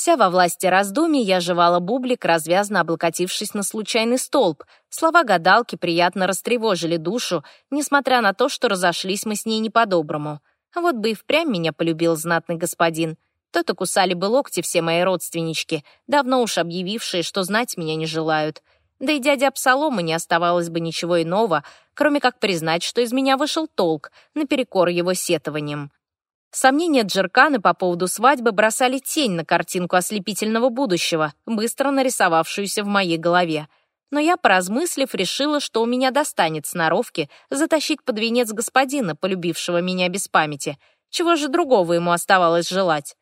Вся во власти раздумий я жевала бублик, развязно облокотившись на случайный столб. Слова гадалки приятно растревожили душу, несмотря на то, что разошлись мы с ней не по-доброму. Вот бы и впрямь меня полюбил знатный господин. То-то кусали бы локти все мои родственнички, давно уж объявившие, что знать меня не желают. Да и дяде Абсалому не оставалось бы ничего иного, кроме как признать, что из меня вышел толк, наперекор его сетованием. Сомнения Джерканы по поводу свадьбы бросали тень на картинку ослепительного будущего, быстро нарисовавшуюся в моей голове. Но я, поразмыслив, решила, что у меня достанет сноровки затащить под венец господина, полюбившего меня без памяти. Чего же другого ему оставалось желать?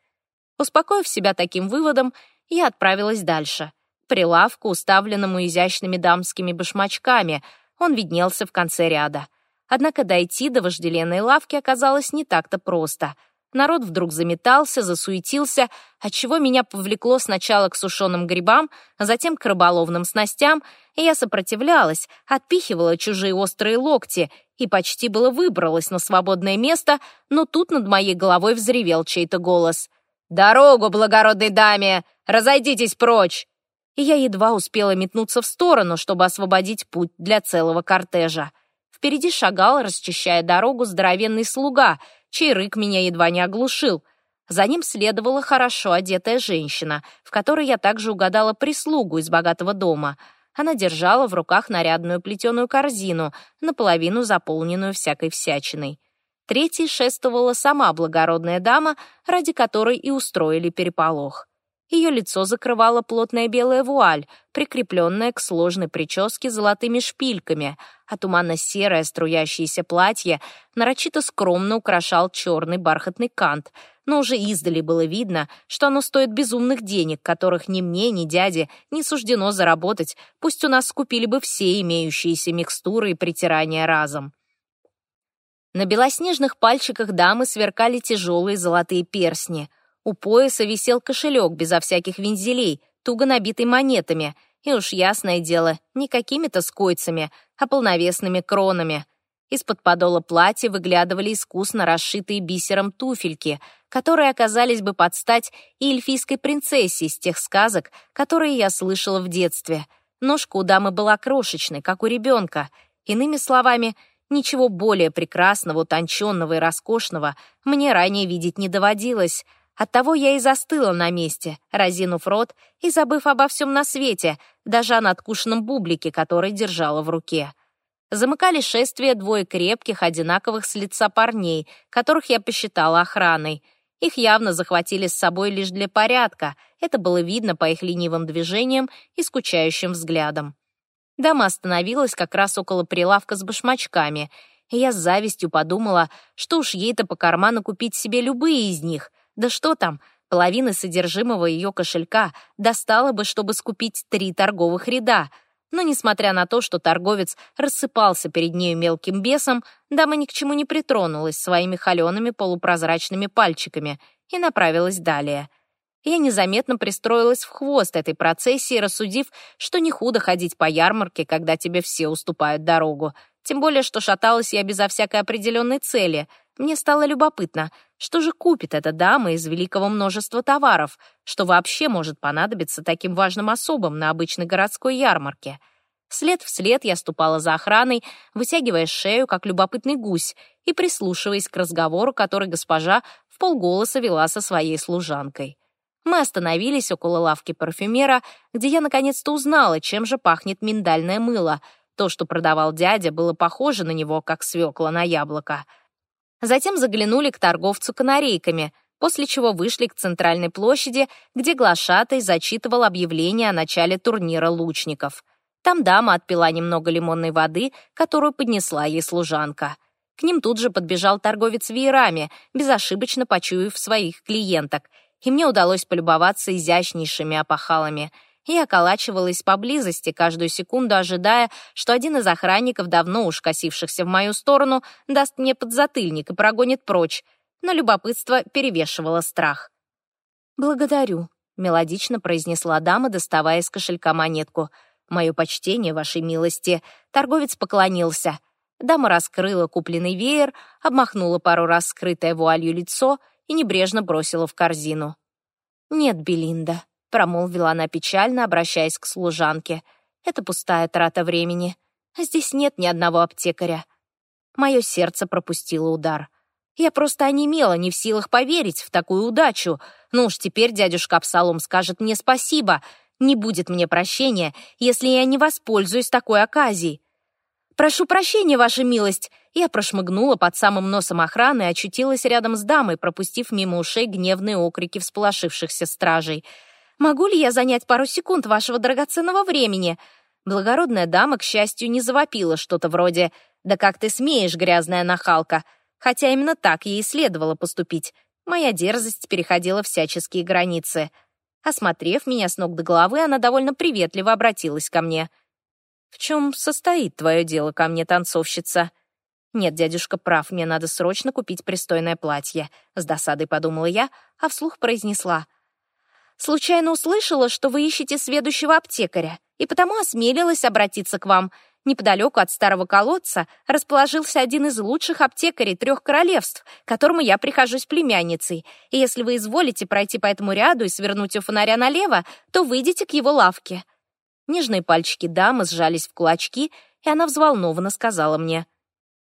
Успокоив себя таким выводом, я отправилась дальше. Прилавку, уставленному изящными дамскими башмачками, он виднелся в конце ряда. Однако дойти до вожделенной лавки оказалось не так-то просто. Народ вдруг заметался, засуетился, отчего меня повлекло сначала к сушеным грибам, а затем к рыболовным снастям, и я сопротивлялась, отпихивала чужие острые локти и почти было выбралась на свободное место, но тут над моей головой взревел чей-то голос. «Дорогу, благородной даме! Разойдитесь прочь!» И я едва успела метнуться в сторону, чтобы освободить путь для целого кортежа. Впереди шагал, расчищая дорогу, здоровенный слуга, чей рык меня едва не оглушил. За ним следовала хорошо одетая женщина, в которой я также угадала прислугу из богатого дома. Она держала в руках нарядную плетеную корзину, наполовину заполненную всякой всячиной. Третьей шествовала сама благородная дама, ради которой и устроили переполох. Ее лицо закрывала плотная белая вуаль, прикрепленная к сложной прическе золотыми шпильками, а туманно-серое струящееся платье нарочито скромно украшал черный бархатный кант, но уже издали было видно, что оно стоит безумных денег, которых ни мне, ни дяде не суждено заработать, пусть у нас скупили бы все имеющиеся микстуры и притирания разом. На белоснежных пальчиках дамы сверкали тяжелые золотые персни — у пояса висел кошелек безо всяких вензелей, туго набитый монетами, и уж ясное дело, не какими-то скойцами, а полновесными кронами. Из-под подола платья выглядывали искусно расшитые бисером туфельки, которые оказались бы под стать и эльфийской принцессе из тех сказок, которые я слышала в детстве. Ножка у дамы была крошечной, как у ребенка. Иными словами, ничего более прекрасного, утонченного и роскошного мне ранее видеть не доводилось — Оттого я и застыла на месте, разинув рот и забыв обо всем на свете, даже о надкушенном бублике, который держала в руке. Замыкали шествие двое крепких, одинаковых с лица парней, которых я посчитала охраной. Их явно захватили с собой лишь для порядка, это было видно по их ленивым движениям и скучающим взглядам. Дама остановилась как раз около прилавка с башмачками, и я с завистью подумала, что уж ей-то по карману купить себе любые из них — да что там, половины содержимого ее кошелька достало бы, чтобы скупить три торговых ряда. Но, несмотря на то, что торговец рассыпался перед нею мелким бесом, дама ни к чему не притронулась своими холеными полупрозрачными пальчиками и направилась далее. Я незаметно пристроилась в хвост этой процессии, рассудив, что не худо ходить по ярмарке, когда тебе все уступают дорогу. Тем более, что шаталась я безо всякой определенной цели — мне стало любопытно, что же купит эта дама из великого множества товаров, что вообще может понадобиться таким важным особам на обычной городской ярмарке. След в след я ступала за охраной, вытягивая шею, как любопытный гусь, и прислушиваясь к разговору, который госпожа в полголоса вела со своей служанкой. Мы остановились около лавки парфюмера, где я наконец-то узнала, чем же пахнет миндальное мыло. То, что продавал дядя, было похоже на него, как свекла на яблоко. Затем заглянули к торговцу канарейками, после чего вышли к центральной площади, где глашатай зачитывал объявление о начале турнира лучников. Там дама отпила немного лимонной воды, которую поднесла ей служанка. К ним тут же подбежал торговец веерами, безошибочно почуяв своих клиенток, и мне удалось полюбоваться изящнейшими опахалами — я околачивалась поблизости, каждую секунду ожидая, что один из охранников, давно уж косившихся в мою сторону, даст мне подзатыльник и прогонит прочь, но любопытство перевешивало страх. «Благодарю», — мелодично произнесла дама, доставая из кошелька монетку. «Мое почтение, вашей милости». Торговец поклонился. Дама раскрыла купленный веер, обмахнула пару раз скрытое вуалью лицо и небрежно бросила в корзину. «Нет, Белинда», — промолвила она печально, обращаясь к служанке. «Это пустая трата времени. Здесь нет ни одного аптекаря». Мое сердце пропустило удар. Я просто онемела, не в силах поверить в такую удачу. Ну уж теперь дядюшка Абсалом скажет мне спасибо. Не будет мне прощения, если я не воспользуюсь такой оказией. «Прошу прощения, ваша милость!» Я прошмыгнула под самым носом охраны и очутилась рядом с дамой, пропустив мимо ушей гневные окрики всполошившихся стражей. «Могу ли я занять пару секунд вашего драгоценного времени?» Благородная дама, к счастью, не завопила что-то вроде «Да как ты смеешь, грязная нахалка!» хотя именно так ей следовало поступить. Моя дерзость переходила всяческие границы. Осмотрев меня с ног до головы, она довольно приветливо обратилась ко мне. «В чем состоит твое дело ко мне, танцовщица?» «Нет, дядюшка прав, мне надо срочно купить пристойное платье», — с досадой подумала я, а вслух произнесла. «Случайно услышала, что вы ищете сведущего аптекаря, и потому осмелилась обратиться к вам. Неподалеку от старого колодца расположился один из лучших аптекарей трех королевств, которому я прихожусь племянницей. И если вы изволите пройти по этому ряду и свернуть у фонаря налево, то выйдете к его лавке». Нежные пальчики дамы сжались в кулачки, и она взволнованно сказала мне.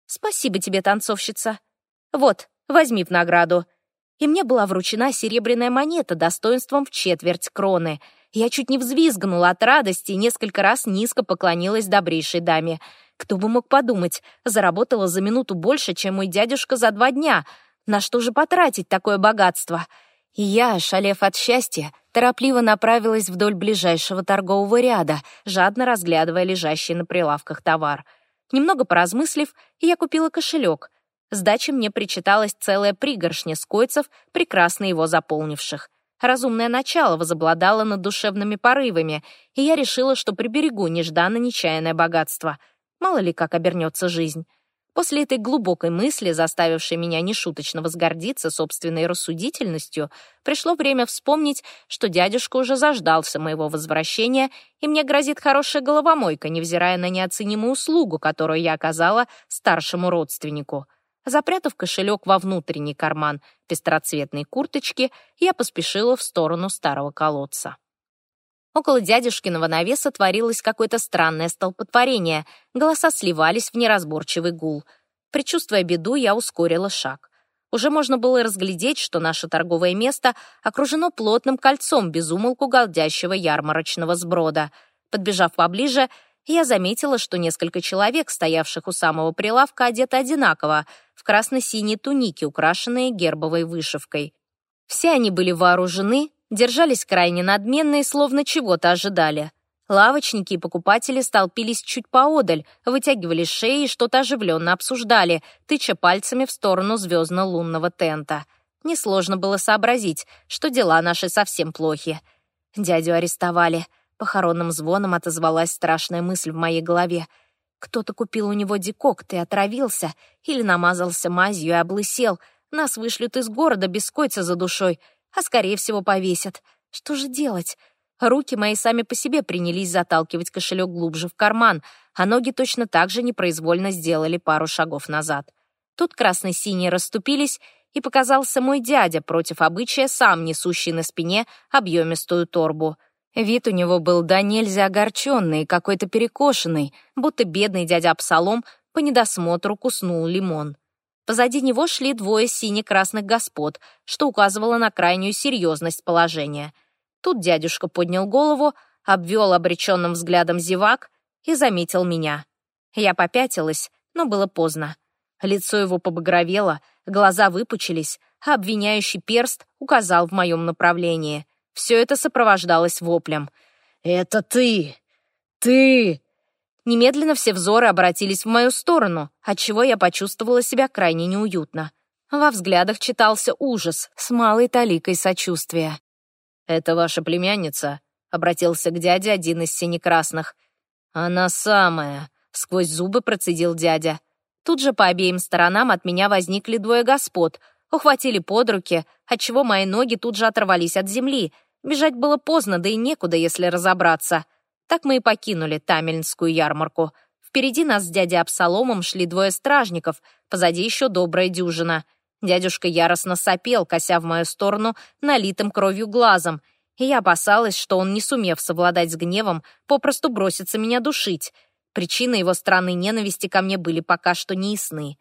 «Спасибо тебе, танцовщица. Вот, возьми в награду». И мне была вручена серебряная монета достоинством в четверть кроны — я чуть не взвизгнула от радости и несколько раз низко поклонилась добрейшей даме. Кто бы мог подумать, заработала за минуту больше, чем мой дядюшка за два дня. На что же потратить такое богатство? И я, шалев от счастья, торопливо направилась вдоль ближайшего торгового ряда, жадно разглядывая лежащий на прилавках товар. Немного поразмыслив, я купила кошелек. Сдачи мне причиталась целая пригоршня скойцев, прекрасно его заполнивших. Разумное начало возобладало над душевными порывами, и я решила, что приберегу нежданно-нечаянное богатство. Мало ли как обернется жизнь. После этой глубокой мысли, заставившей меня нешуточно возгордиться собственной рассудительностью, пришло время вспомнить, что дядюшка уже заждался моего возвращения, и мне грозит хорошая головомойка, невзирая на неоценимую услугу, которую я оказала старшему родственнику. Запрятав кошелек во внутренний карман пестроцветной курточки, я поспешила в сторону старого колодца. Около дядюшкиного навеса творилось какое-то странное столпотворение, голоса сливались в неразборчивый гул. Причувствуя беду, я ускорила шаг. Уже можно было разглядеть, что наше торговое место окружено плотным кольцом безумолку голдящего ярмарочного сброда. Подбежав поближе, я заметила, что несколько человек, стоявших у самого прилавка, одеты одинаково, в красно-синей тунике, украшенные гербовой вышивкой. Все они были вооружены, держались крайне надменно и словно чего-то ожидали. Лавочники и покупатели столпились чуть поодаль, вытягивали шеи и что-то оживленно обсуждали, тыча пальцами в сторону звездно-лунного тента. Несложно было сообразить, что дела наши совсем плохи. Дядю арестовали — Похоронным звоном отозвалась страшная мысль в моей голове. Кто-то купил у него декокт и отравился, или намазался мазью и облысел. Нас вышлют из города без койца за душой, а, скорее всего, повесят. Что же делать? Руки мои сами по себе принялись заталкивать кошелек глубже в карман, а ноги точно так же непроизвольно сделали пару шагов назад. Тут красно-синие расступились, и показался мой дядя против обычая, сам несущий на спине объемистую торбу — Вид у него был да нельзя огорченный, какой-то перекошенный, будто бедный дядя Абсалом по недосмотру куснул лимон. Позади него шли двое сине-красных господ, что указывало на крайнюю серьезность положения. Тут дядюшка поднял голову, обвел обреченным взглядом зевак и заметил меня. Я попятилась, но было поздно. Лицо его побагровело, глаза выпучились, а обвиняющий перст указал в моем направлении — все это сопровождалось воплем. «Это ты! Ты!» Немедленно все взоры обратились в мою сторону, отчего я почувствовала себя крайне неуютно. Во взглядах читался ужас с малой таликой сочувствия. «Это ваша племянница?» — обратился к дяде один из синекрасных. «Она самая!» — сквозь зубы процедил дядя. Тут же по обеим сторонам от меня возникли двое господ, ухватили под руки, отчего мои ноги тут же оторвались от земли — Бежать было поздно, да и некуда, если разобраться. Так мы и покинули Тамельнскую ярмарку. Впереди нас с дядей Абсаломом шли двое стражников, позади еще добрая дюжина. Дядюшка яростно сопел, кося в мою сторону налитым кровью глазом, и я опасалась, что он, не сумев совладать с гневом, попросту бросится меня душить. Причины его странной ненависти ко мне были пока что неясны.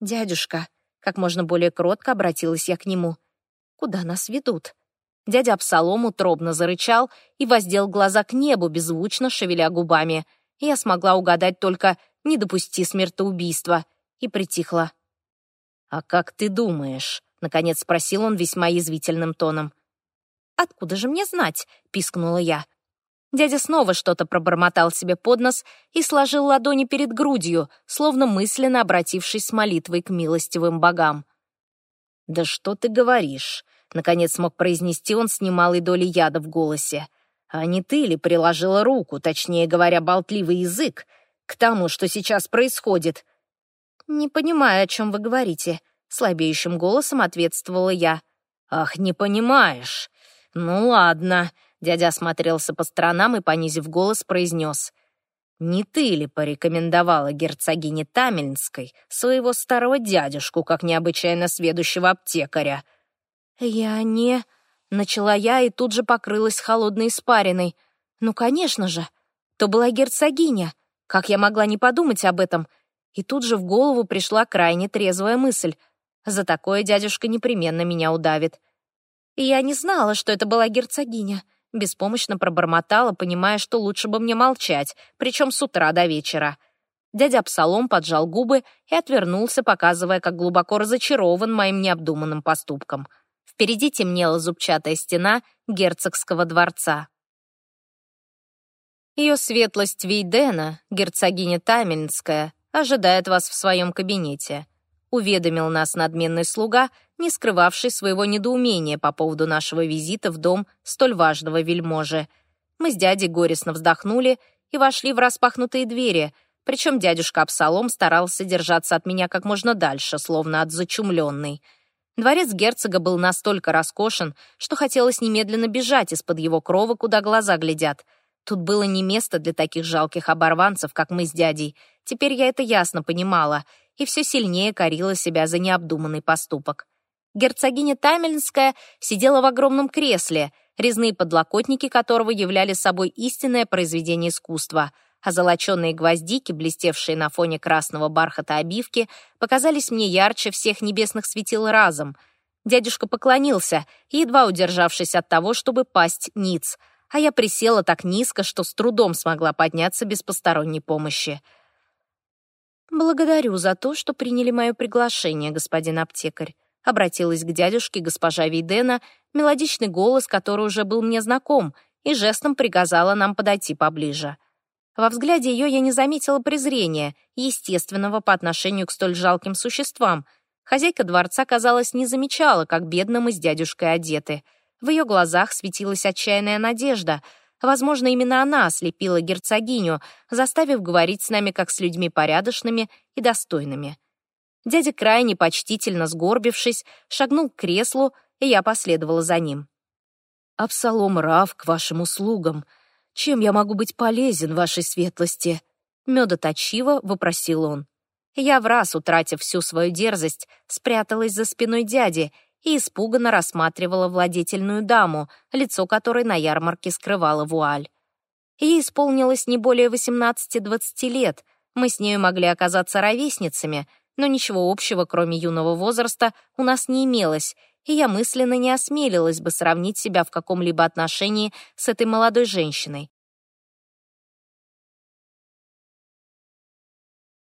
«Дядюшка», — как можно более кротко обратилась я к нему, — «куда нас ведут?» Дядя Абсалом утробно зарычал и воздел глаза к небу, беззвучно шевеля губами. Я смогла угадать только «не допусти смертоубийства» и притихла. «А как ты думаешь?» — наконец спросил он весьма язвительным тоном. «Откуда же мне знать?» — пискнула я. Дядя снова что-то пробормотал себе под нос и сложил ладони перед грудью, словно мысленно обратившись с молитвой к милостивым богам. «Да что ты говоришь?» — наконец смог произнести он с немалой долей яда в голосе. «А не ты ли приложила руку, точнее говоря, болтливый язык, к тому, что сейчас происходит?» «Не понимаю, о чем вы говорите», — слабеющим голосом ответствовала я. «Ах, не понимаешь. Ну ладно». Дядя осмотрелся по сторонам и, понизив голос, произнес. «Не ты ли порекомендовала герцогине Тамельнской своего старого дядюшку, как необычайно сведущего аптекаря?» «Я не...» — начала я и тут же покрылась холодной испариной. «Ну, конечно же, то была герцогиня. Как я могла не подумать об этом?» И тут же в голову пришла крайне трезвая мысль. За такое дядюшка непременно меня удавит. Я не знала, что это была герцогиня. Беспомощно пробормотала, понимая, что лучше бы мне молчать, причем с утра до вечера. Дядя Псалом поджал губы и отвернулся, показывая, как глубоко разочарован моим необдуманным поступком. Впереди темнела зубчатая стена герцогского дворца. Ее светлость Вейдена, герцогиня Тамельнская, ожидает вас в своем кабинете», — уведомил нас надменный слуга, не скрывавший своего недоумения по поводу нашего визита в дом столь важного вельможи. Мы с дядей горестно вздохнули и вошли в распахнутые двери, причем дядюшка Абсалом старался держаться от меня как можно дальше, словно от зачумленной. Дворец герцога был настолько роскошен, что хотелось немедленно бежать из-под его крова, куда глаза глядят. Тут было не место для таких жалких оборванцев, как мы с дядей. Теперь я это ясно понимала и все сильнее корила себя за необдуманный поступок. Герцогиня Тамельнская сидела в огромном кресле, резные подлокотники которого являли собой истинное произведение искусства, а золоченые гвоздики, блестевшие на фоне красного бархата обивки, показались мне ярче всех небесных светил разом. Дядюшка поклонился, едва удержавшись от того, чтобы пасть ниц — а я присела так низко, что с трудом смогла подняться без посторонней помощи. «Благодарю за то, что приняли мое приглашение, господин аптекарь», обратилась к дядюшке госпожа Вейдена, мелодичный голос, который уже был мне знаком, и жестом приказала нам подойти поближе. Во взгляде ее я не заметила презрения, естественного по отношению к столь жалким существам. Хозяйка дворца, казалось, не замечала, как бедно мы с дядюшкой одеты — в ее глазах светилась отчаянная надежда. Возможно, именно она ослепила герцогиню, заставив говорить с нами как с людьми порядочными и достойными. Дядя крайне почтительно сгорбившись, шагнул к креслу, и я последовала за ним. «Абсалом Рав к вашим услугам. Чем я могу быть полезен вашей светлости?» Медоточиво вопросил он. Я в раз, утратив всю свою дерзость, спряталась за спиной дяди и испуганно рассматривала владетельную даму, лицо которой на ярмарке скрывала вуаль. Ей исполнилось не более 18-20 лет, мы с нею могли оказаться ровесницами, но ничего общего, кроме юного возраста, у нас не имелось, и я мысленно не осмелилась бы сравнить себя в каком-либо отношении с этой молодой женщиной.